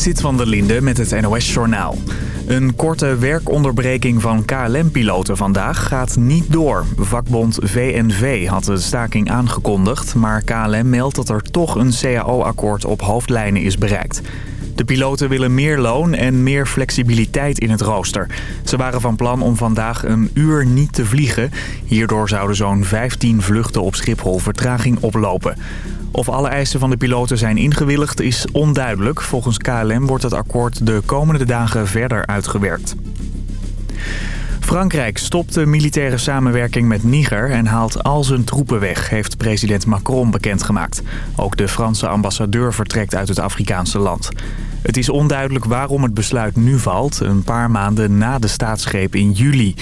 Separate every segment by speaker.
Speaker 1: Zit van der Linde met het NOS-journaal. Een korte werkonderbreking van KLM-piloten vandaag gaat niet door. Vakbond VNV had de staking aangekondigd... maar KLM meldt dat er toch een CAO-akkoord op hoofdlijnen is bereikt. De piloten willen meer loon en meer flexibiliteit in het rooster. Ze waren van plan om vandaag een uur niet te vliegen. Hierdoor zouden zo'n 15 vluchten op Schiphol vertraging oplopen. Of alle eisen van de piloten zijn ingewilligd is onduidelijk. Volgens KLM wordt het akkoord de komende dagen verder uitgewerkt. Frankrijk stopt de militaire samenwerking met Niger en haalt al zijn troepen weg, heeft president Macron bekendgemaakt. Ook de Franse ambassadeur vertrekt uit het Afrikaanse land. Het is onduidelijk waarom het besluit nu valt, een paar maanden na de staatsgreep in juli.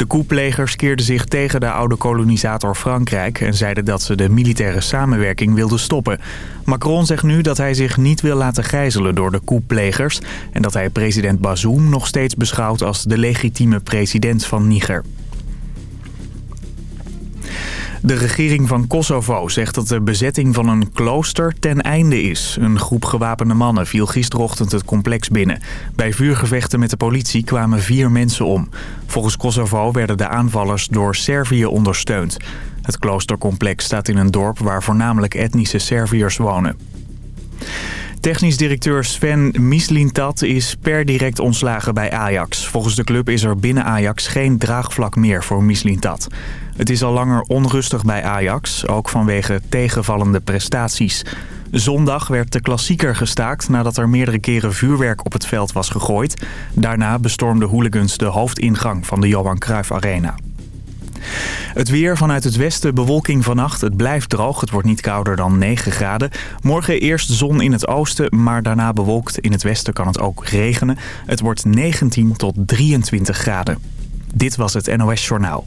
Speaker 1: De koeplegers keerden zich tegen de oude kolonisator Frankrijk... en zeiden dat ze de militaire samenwerking wilden stoppen. Macron zegt nu dat hij zich niet wil laten gijzelen door de koeplegers... en dat hij president Bazoum nog steeds beschouwt als de legitieme president van Niger. De regering van Kosovo zegt dat de bezetting van een klooster ten einde is. Een groep gewapende mannen viel gisterochtend het complex binnen. Bij vuurgevechten met de politie kwamen vier mensen om. Volgens Kosovo werden de aanvallers door Servië ondersteund. Het kloostercomplex staat in een dorp waar voornamelijk etnische Serviërs wonen. Technisch directeur Sven Mislintat is per direct ontslagen bij Ajax. Volgens de club is er binnen Ajax geen draagvlak meer voor Mislintat. Het is al langer onrustig bij Ajax, ook vanwege tegenvallende prestaties. Zondag werd de klassieker gestaakt nadat er meerdere keren vuurwerk op het veld was gegooid. Daarna bestormden hooligans de hoofdingang van de Johan Cruijff Arena. Het weer vanuit het westen, bewolking vannacht. Het blijft droog, het wordt niet kouder dan 9 graden. Morgen eerst zon in het oosten, maar daarna bewolkt. In het westen kan het ook regenen. Het wordt 19 tot 23 graden. Dit was het NOS Journaal.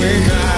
Speaker 2: midnight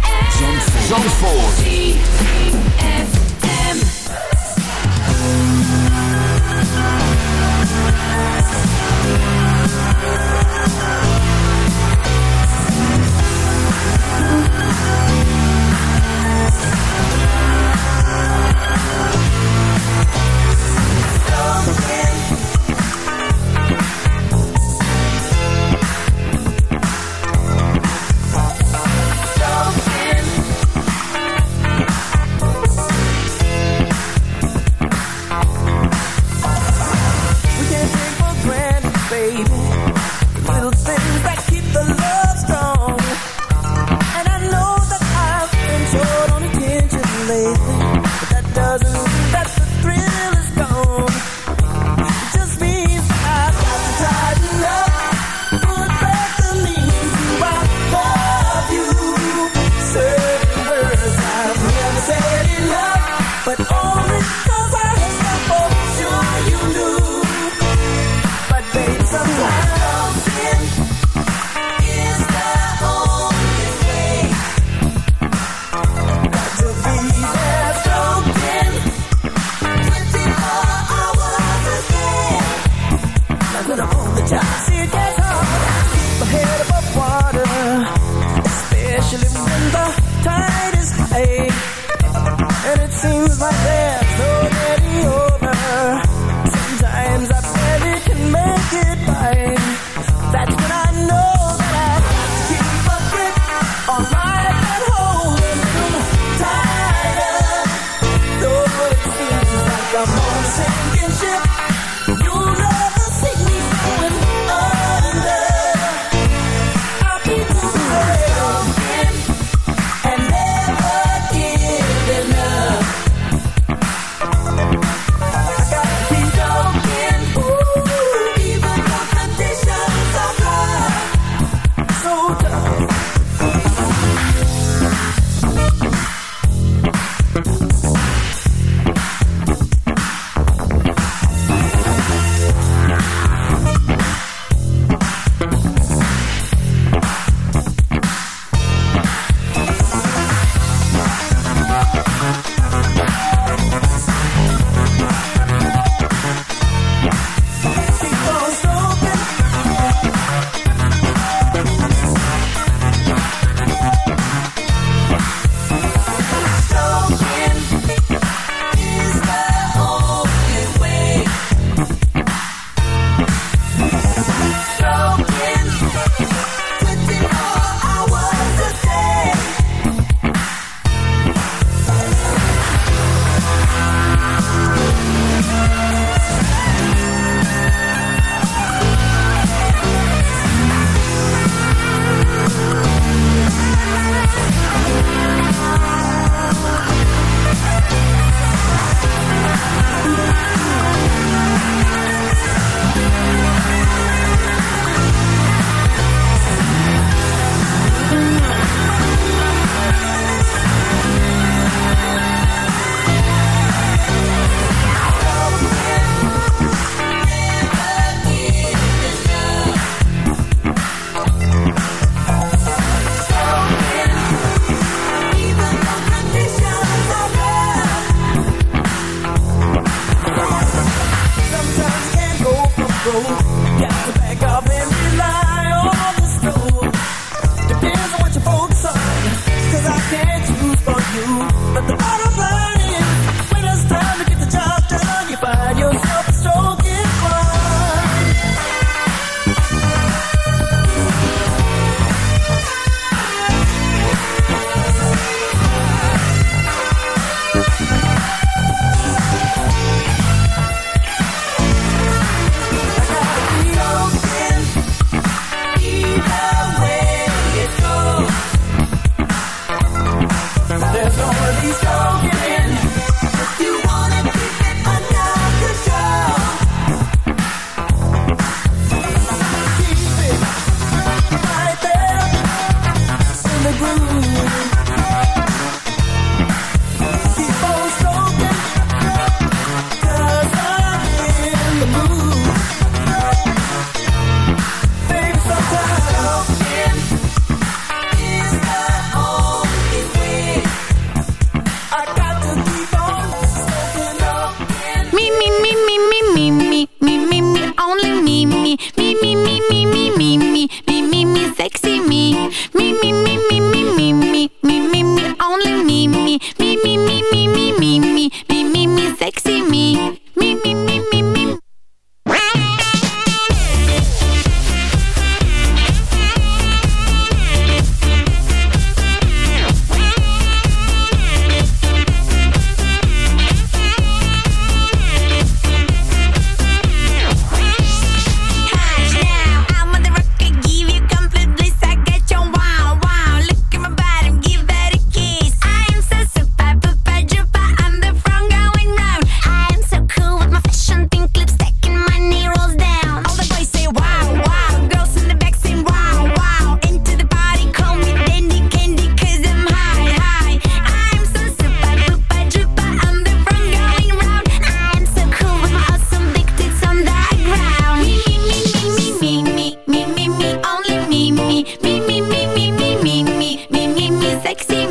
Speaker 3: Zandvoort.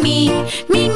Speaker 4: me,
Speaker 5: me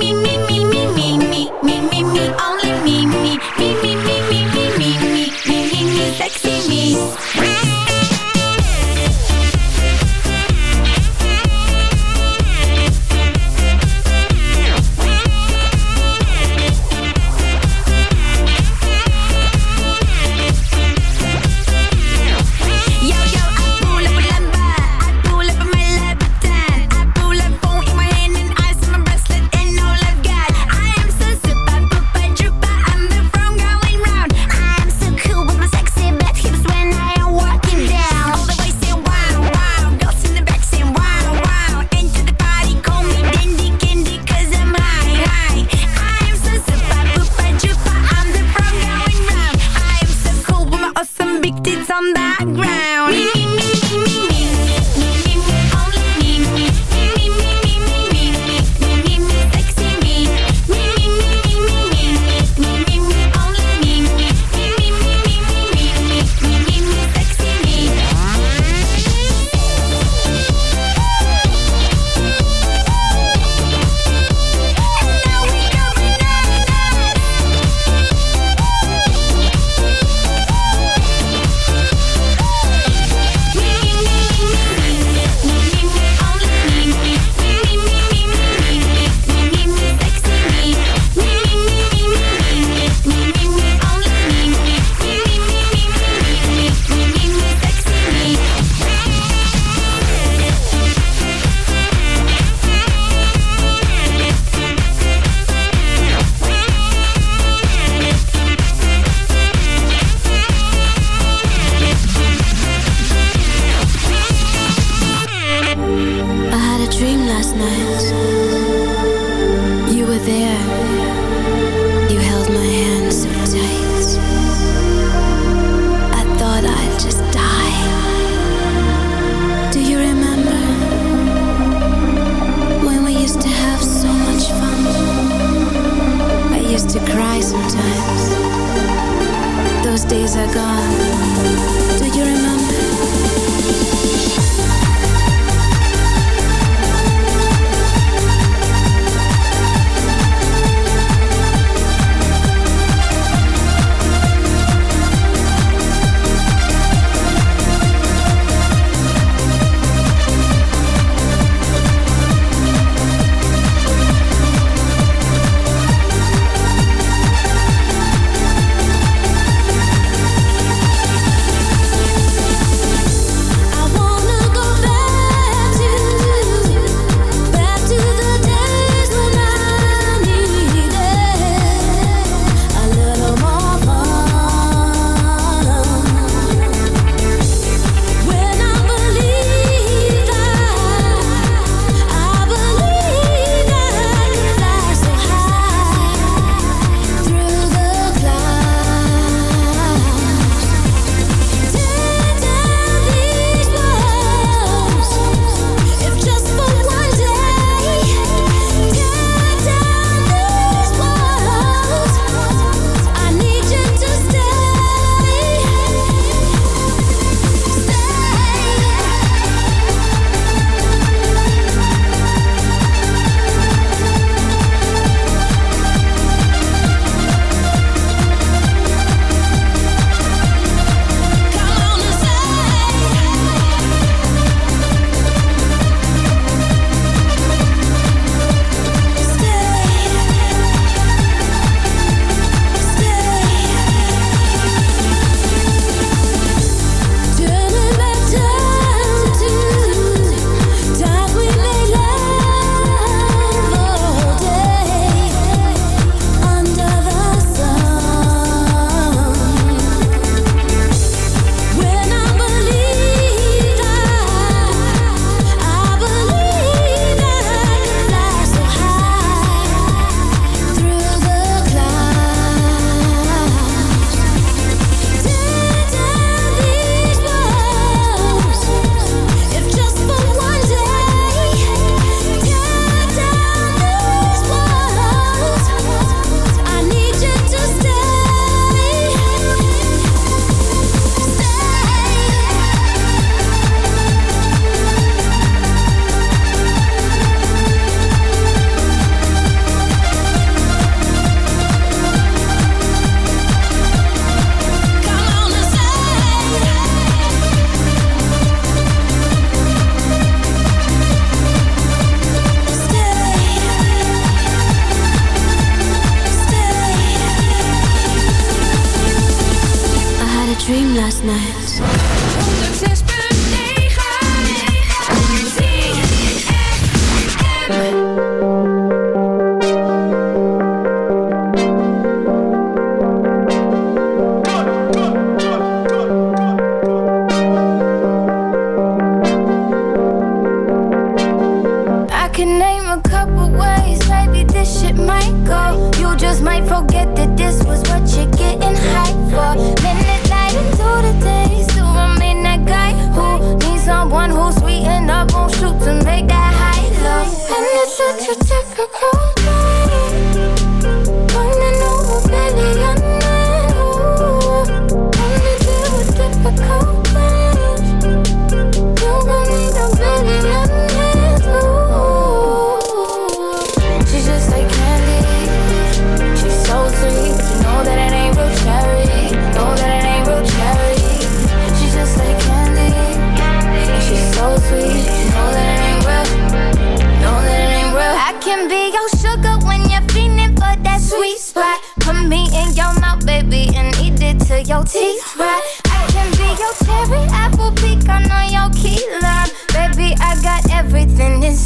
Speaker 5: cold